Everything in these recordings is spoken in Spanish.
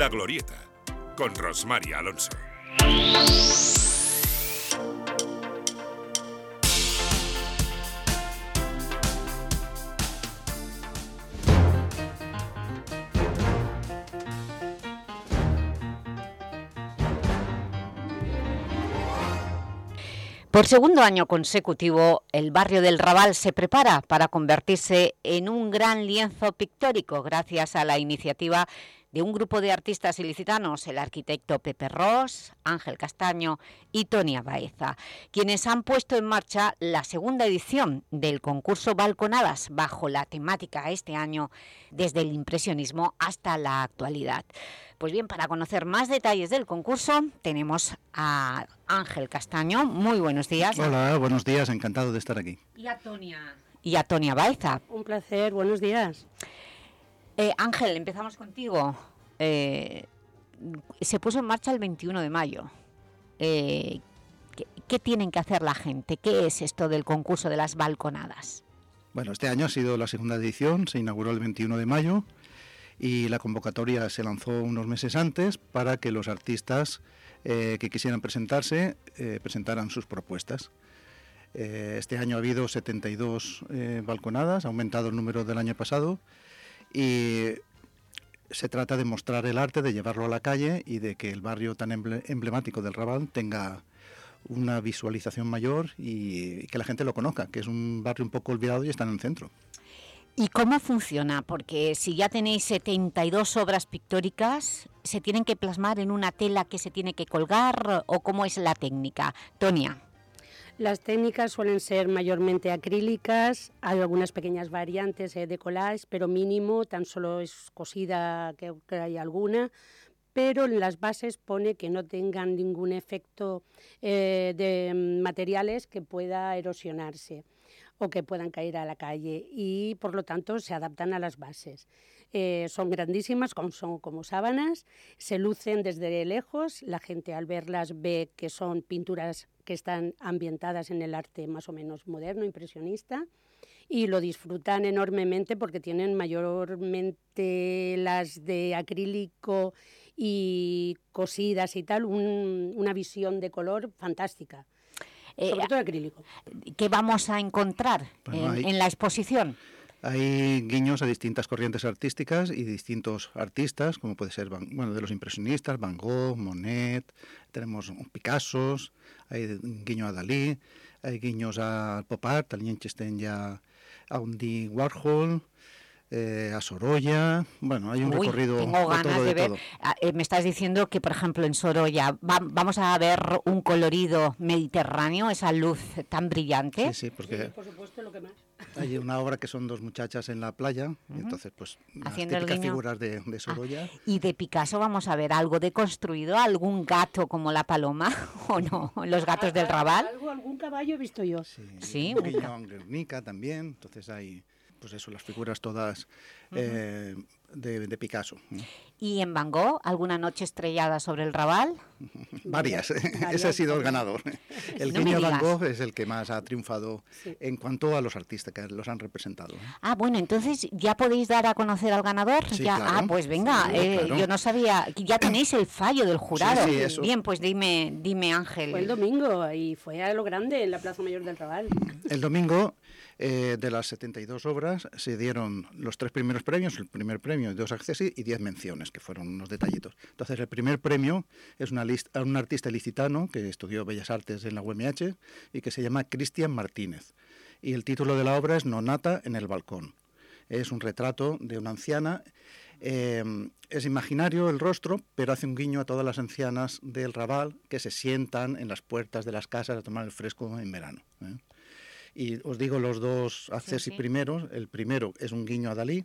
La Glorieta, con Rosmaria Alonso. Por segundo año consecutivo, el barrio del Raval se prepara para convertirse en un gran lienzo pictórico gracias a la iniciativa de un grupo de artistas ilicitanos, el arquitecto Pepe Ross, Ángel Castaño y Tonia Baeza, quienes han puesto en marcha la segunda edición del concurso Balconadas bajo la temática este año desde el impresionismo hasta la actualidad. Pues bien, para conocer más detalles del concurso tenemos a Ángel Castaño. Muy buenos días. Hola, buenos días, encantado de estar aquí. Y a Tonia, y a Tonia Baeza. Un placer, buenos días. Eh, Ángel, empezamos contigo. Eh, se puso en marcha el 21 de mayo. Eh, ¿qué, tienen que hacer la gente? ¿Qué es esto del concurso de las balconadas? Bueno, este año ha sido la segunda edición, se inauguró el 21 de mayo y la convocatoria se lanzó unos meses antes para que los artistas que quisieran presentarse presentaran sus propuestas. este año ha habido 72 balconadas, ha aumentado el número del año pasado y se trata de mostrar el arte, de llevarlo a la calle y de que el barrio tan emblemático del Raval tenga una visualización mayor y que la gente lo conozca, que es un barrio un poco olvidado y está en el centro. ¿Y cómo funciona? Porque si ya tenéis 72 obras pictóricas, ¿se tienen que plasmar en una tela que se tiene que colgar o cómo es la técnica? Tonia. Las técnicas suelen ser mayormente acrílicas, hay algunas pequeñas variantes eh, de collage, pero mínimo, tan solo es cosida que, hay alguna, pero en las bases pone que no tengan ningún efecto eh, de materiales que pueda erosionarse o que puedan caer a la calle y por lo tanto se adaptan a las bases. Eh, son grandísimas, son como sábanas, se lucen desde lejos, la gente al verlas ve que son pinturas que están ambientadas en el arte más o menos moderno, impresionista, y lo disfrutan enormemente porque tienen mayormente las de acrílico y cosidas y tal, una visión de color fantástica. Eh, sobre todo acrílico. ¿Qué vamos a encontrar en la exposición? Hay guiños a distintas corrientes artísticas y distintos artistas, como puede ser bueno, de los impresionistas, Van Gogh, Monet, tenemos Picasso, hay guiño a Dalí, hay guiños al pop art, al Liechtenstein ya a Andy Warhol, eh, a Sorolla. Bueno, hay un recorrido. Tengo ganas de, ver. Ah, eh, me estás diciendo que, por ejemplo, en Sorolla vamos a ver un colorido mediterráneo, esa luz tan brillante. Sí, sí, porque. por supuesto, lo que más. Hay una obra que son dos muchachas en la playa, y entonces, pues, Haciendo las típicas figuras de, de ah, Sorolla. ¿Y de Picasso vamos a ver algo deconstruido? ¿Algún gato como la paloma o no? ¿Los gatos del Raval? Algo, algún caballo he visto yo. Sí, ¿Sí? un guiño también, entonces hay pues eso, las figuras todas eh, de, Picasso. ¿Y en Van Gogh, alguna noche estrellada sobre el Raval? Varias, ese ha sido el ganador. El no Van Gogh es el que más ha triunfado en cuanto a los artistas que los han representado. Ah, bueno, entonces ya podéis dar a conocer al ganador. ya, Ah, pues venga, eh, yo no sabía, ya tenéis el fallo del jurado. Bien, pues dime, dime Ángel. Fue el domingo y fue a lo grande en la Plaza Mayor del Raval. El domingo eh, de las 72 obras se dieron los tres primeros premios, el primer premio, dos accesos y diez menciones, que fueron unos detallitos. Entonces, el primer premio es una lista, un artista licitano que estudió Bellas Artes en la UMH y que se llama Cristian Martínez. Y el título de la obra es Nonata en el balcón. Es un retrato de una anciana. Eh, es imaginario el rostro, pero hace un guiño a todas las ancianas del Raval que se sientan en las puertas de las casas a tomar el fresco en verano. ¿eh? Y os digo los dos accesos primeros. El primero es un guiño a Dalí.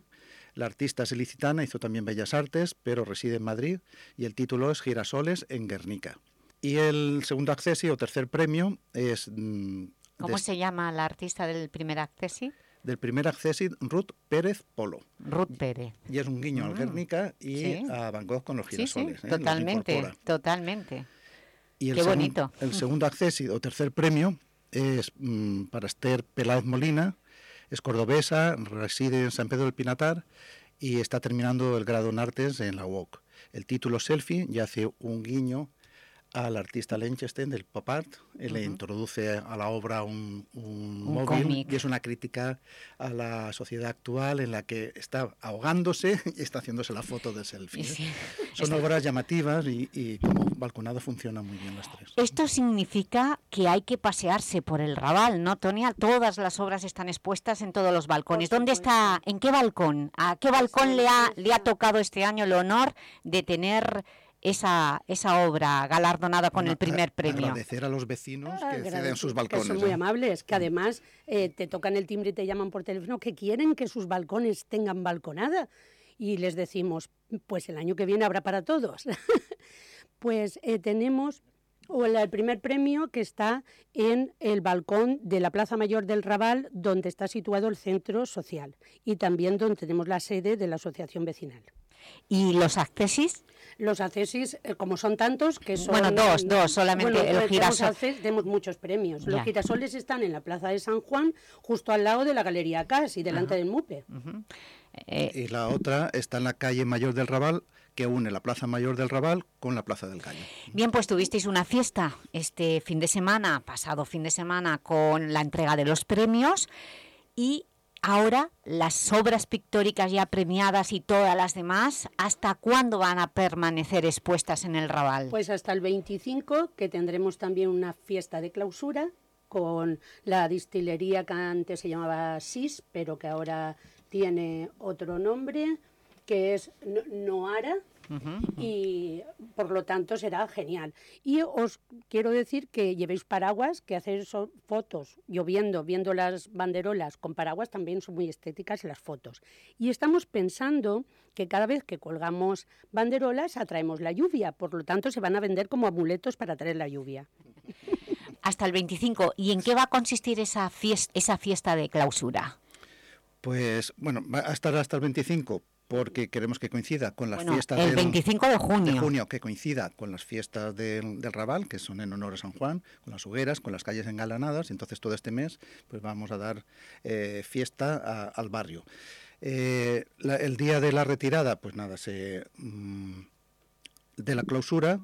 La artista es ilicitana, hizo también Bellas Artes, pero reside en Madrid. Y el título es Girasoles en Guernica. Y el segundo acceso o tercer premio es... Mm, ¿Cómo se llama la artista del primer acceso? Del primer acceso, Ruth Pérez Polo. Ruth Pérez. Y es un guiño al mm. Guernica y a Van Gogh con los girasoles. ¿eh? totalmente, totalmente. Y el Qué bonito. El segundo acceso o tercer premio es mm, para Esther Peláez Molina, es cordobesa, reside en San Pedro del Pinatar y está terminando el grado en artes en la UOC. el título selfie y hace un guiño al artista Lenchester del pop art, él le introduce a la obra un, móvil y es una crítica a la sociedad actual en la que está ahogándose y está haciéndose la foto de selfie. ¿eh? Son obras llamativas y, como balconado funcionan muy bien las tres. Esto significa que hay que pasearse por el Raval, ¿no, Tonia? Todas las obras están expuestas en todos los balcones. ¿Dónde está, en qué balcón, a qué balcón le ha, le ha tocado este año el honor de tener esa, esa obra galardonada con el primer premio. Agradecer a los vecinos que ceden sus balcones. Que son muy amables, que además eh, te tocan el timbre y te llaman por teléfono que quieren que sus balcones tengan balconada. Y les decimos, pues el año que viene habrá para todos. pues eh, tenemos el primer premio que está en el balcón de la Plaza Mayor del Raval, donde está situado el centro social y también donde tenemos la sede de la asociación vecinal. ¿Y los accesis? Los accesis, eh, como son tantos, que son... Bueno, dos, dos, solamente el girasol. Tenemos muchos premios. Los girasoles están en la Plaza de San Juan, justo al lado de la Galería CAS y delante del MUPE. Eh, y la otra está en la calle Mayor del Raval, que une la Plaza Mayor del Raval con la Plaza del Calle. Bien, pues tuvisteis una fiesta este fin de semana, pasado fin de semana, con la entrega de los premios y ahora las obras pictóricas ya premiadas y todas las demás, ¿hasta cuándo van a permanecer expuestas en el Raval? Pues hasta el 25, que tendremos también una fiesta de clausura con la distillería que antes se llamaba SIS, pero que ahora tiene otro nombre, que es Noara, y por lo tanto será genial. Y os quiero decir que llevéis paraguas, que hacer fotos lloviendo, viendo las banderolas con paraguas también son muy estéticas las fotos. Y estamos pensando que cada vez que colgamos banderolas atraemos la lluvia, por lo tanto se van a vender como amuletos para traer la lluvia. Hasta el 25. ¿Y en qué va a consistir esa fiesta, esa fiesta de clausura? Pues bueno, va a estar hasta el 25 porque queremos que coincida con las fiestas el 25 de junio. junio, que coincida con las fiestas del, Raval, que son en honor a San Juan, con las hogueras, con las calles engalanadas, y entonces todo este mes pues vamos a dar eh, fiesta al barrio. Eh, el día de la retirada, pues nada, se, mm, de la clausura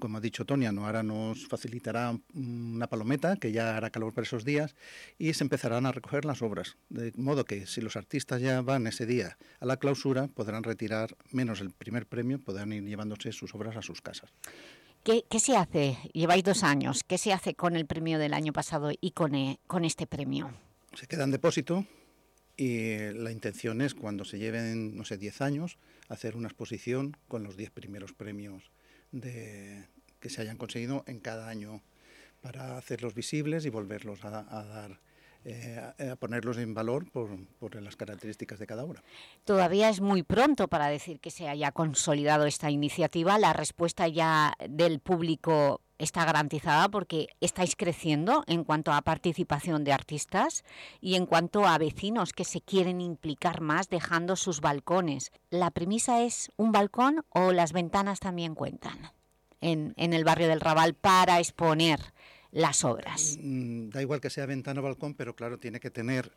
como ha dicho Tonia, no ahora nos facilitará una palometa, que ya hará calor por esos días, y se empezarán a recoger las obras. De modo que si los artistas ya van ese día a la clausura, podrán retirar menos el primer premio, podrán ir llevándose sus obras a sus casas. ¿Qué, se hace? Lleváis dos años. ¿Qué se hace con el premio del año pasado y con, eh, con este premio? Se queda en depósito y la intención es, cuando se lleven, no sé, 10 años, hacer una exposición con los 10 primeros premios de, que se hayan conseguido en cada año para hacerlos visibles y volverlos a, dar eh, a ponerlos en valor por, por, las características de cada obra. Todavía es muy pronto para decir que se haya consolidado esta iniciativa. La respuesta ya del público está garantizada porque estáis creciendo en cuanto a participación de artistas y en cuanto a vecinos que se quieren implicar más dejando sus balcones. ¿La premisa es un balcón o las ventanas también cuentan en, el barrio del Raval para exponer las obras? Mm, da igual que sea ventana o balcón, pero claro, tiene que tener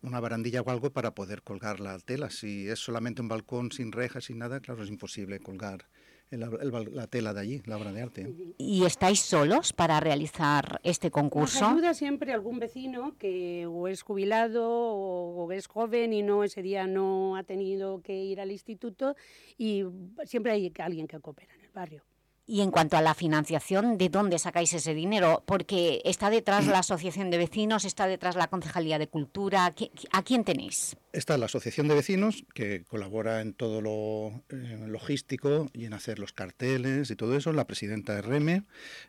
una barandilla o algo para poder colgar la tela. Si es solamente un balcón sin rejas, sin nada, claro, es imposible colgar la tela de allí, la obra de arte. ¿Y estáis solos para realizar este concurso? Nos ayuda siempre algún vecino que o es jubilado o, es joven y no ese día no ha tenido que ir al instituto y siempre hay alguien que coopera en el barrio. Y en cuanto a la financiación, ¿de dónde sacáis ese dinero? Porque está detrás la Asociación de Vecinos, está detrás la Concejalía de Cultura. ¿A quién tenéis? Está la Asociación de Vecinos, que colabora en todo lo logístico y en hacer los carteles y todo eso, la presidenta de REME,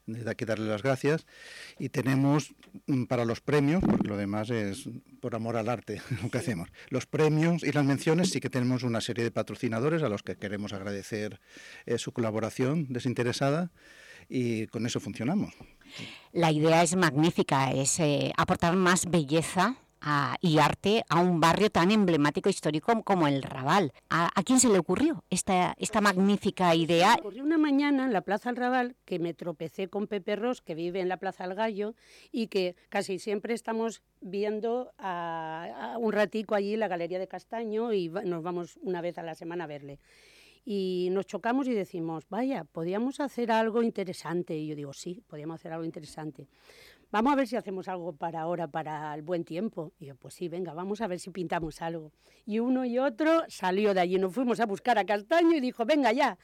desde aquí darle las gracias. Y tenemos mm, para los premios, porque lo demás es por amor al arte lo que hacemos, los premios y las menciones sí que tenemos una serie de patrocinadores a los que queremos agradecer eh, su colaboración desinteresada y con eso funcionamos. La idea es magnífica, es eh, aportar más belleza y arte a un barrio tan emblemático histórico como el Raval. ¿A, quién se le ocurrió esta, esta magnífica idea? Me ocurrió una mañana en la Plaza del Raval que me tropecé con Pepe Ros, que vive en la Plaza del Gallo, y que casi siempre estamos viendo a, un ratico allí la Galería de Castaño y nos vamos una vez a la semana a verle Y nos chocamos y decimos, vaya, podíamos hacer algo interesante. Y yo digo, sí, podíamos hacer algo interesante vamos a ver si hacemos algo para ahora, para el buen tiempo. Y yo, pues sí, venga, vamos a ver si pintamos algo. Y uno y otro salió de allí, nos fuimos a buscar a Castaño y dijo, venga ya.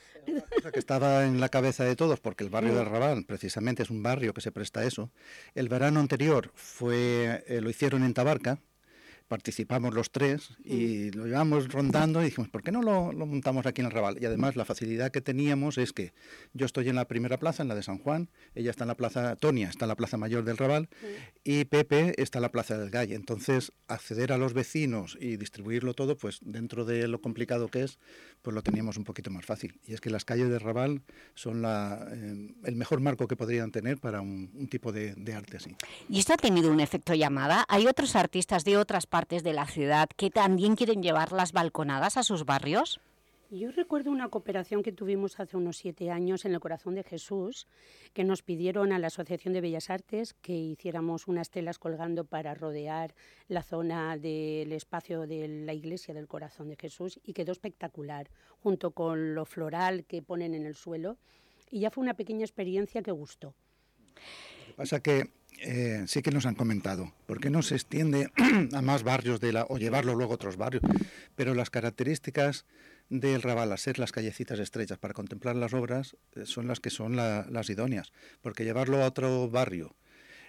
Cosa que estaba en la cabeza de todos, porque el barrio de Raval precisamente es un barrio que se presta a eso. El verano anterior fue, eh, lo hicieron en Tabarca, participamos los tres y lo llevamos rondando y dijimos, ¿por qué no lo, montamos aquí en el Raval? Y además la facilidad que teníamos es que yo estoy en la primera plaza, en la de San Juan, ella está en la plaza, Tonia está en la plaza mayor del Raval y Pepe está en la plaza del Galle. Entonces, acceder a los vecinos y distribuirlo todo, pues dentro de lo complicado que es, pues lo teníamos un poquito más fácil. Y es que las calles de Raval son la, eh, el mejor marco que podrían tener para un, tipo de, de arte así. ¿Y esto ha tenido un efecto llamada? ¿Hay otros artistas de otras partes de la ciudad que también quieren llevar las balconadas a sus barrios? Yo recuerdo una cooperación que tuvimos hace unos siete años en el Corazón de Jesús, que nos pidieron a la Asociación de Bellas Artes que hiciéramos unas telas colgando para rodear la zona del espacio de la iglesia del Corazón de Jesús y quedó espectacular, junto con lo floral que ponen en el suelo. Y ya fue una pequeña experiencia que gustó. Lo que pasa que eh, sí que nos han comentado, ¿por qué no se extiende a más barrios de la, o llevarlo luego a otros barrios? Pero las características del Raval, a ser las callecitas estrechas para contemplar las obras, eh, son las que son las idóneas, porque llevarlo a otro barrio,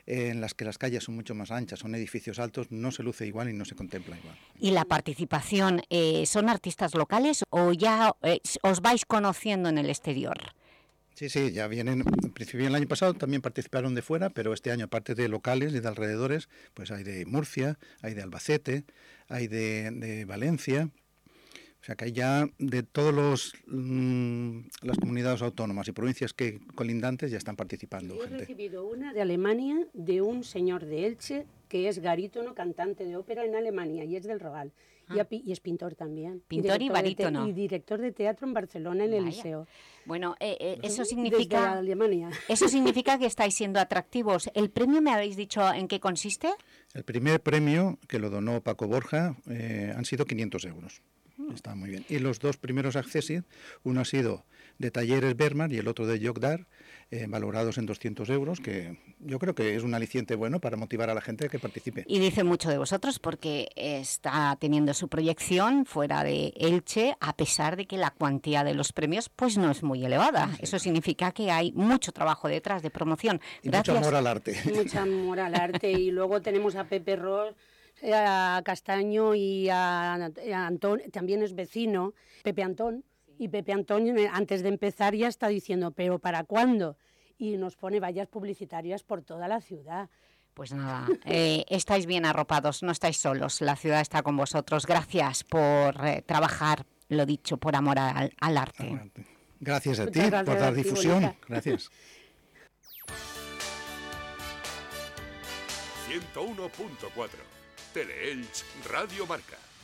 en las que las calles son mucho más anchas, son edificios altos, no se luce igual y no se contempla igual. ¿Y la participación, eh, son artistas locales o ya os vais conociendo en el exterior? Sí, sí, ya vienen, en principio el año pasado también participaron de fuera, pero este año aparte de locales y de alrededores, pues hay de Murcia, hay de Albacete, hay de, Valencia, o sea que hay ya de todas mm, las comunidades autónomas y provincias que colindantes ya están participando. Yo he recibido una de Alemania de un señor de Elche que es garítono, cantante de ópera en Alemania y es del Rogal. Ah. Y, es pintor también. Pintor y, barítono. y director de teatro en Barcelona, en el Liceo. Bueno, eh, eh, eso significa... Alemania. Eso significa que estáis siendo atractivos. ¿El premio me habéis dicho en qué consiste? El primer premio, que lo donó Paco Borja, eh, han sido 500 euros. Mm. Está muy bien. Y los dos primeros accesos, uno ha sido de Talleres Berman y el otro de Yogdar, eh, valorados en 200 euros, que yo creo que es un aliciente bueno para motivar a la gente a que participe. Y dice mucho de vosotros porque está teniendo su proyección fuera de Elche, a pesar de que la cuantía de los premios pues no es muy elevada. Eso significa que hay mucho trabajo detrás de promoción. Y mucho amor al arte. Mucho amor al arte. y luego tenemos a Pepe Ross, eh, a Castaño y a, a Antón, también es vecino, Pepe Antón, y Pepe Antonio, antes de empezar, ya está diciendo, ¿pero para cuándo? Y nos pone vallas publicitarias por toda la ciudad. Pues nada, eh, estáis bien arropados, no estáis solos, la ciudad está con vosotros. Gracias por eh, trabajar, lo dicho, por amor al, arte. Gracias a ti por dar difusión. Gracias. 101.4 Teleelch Radio Marca.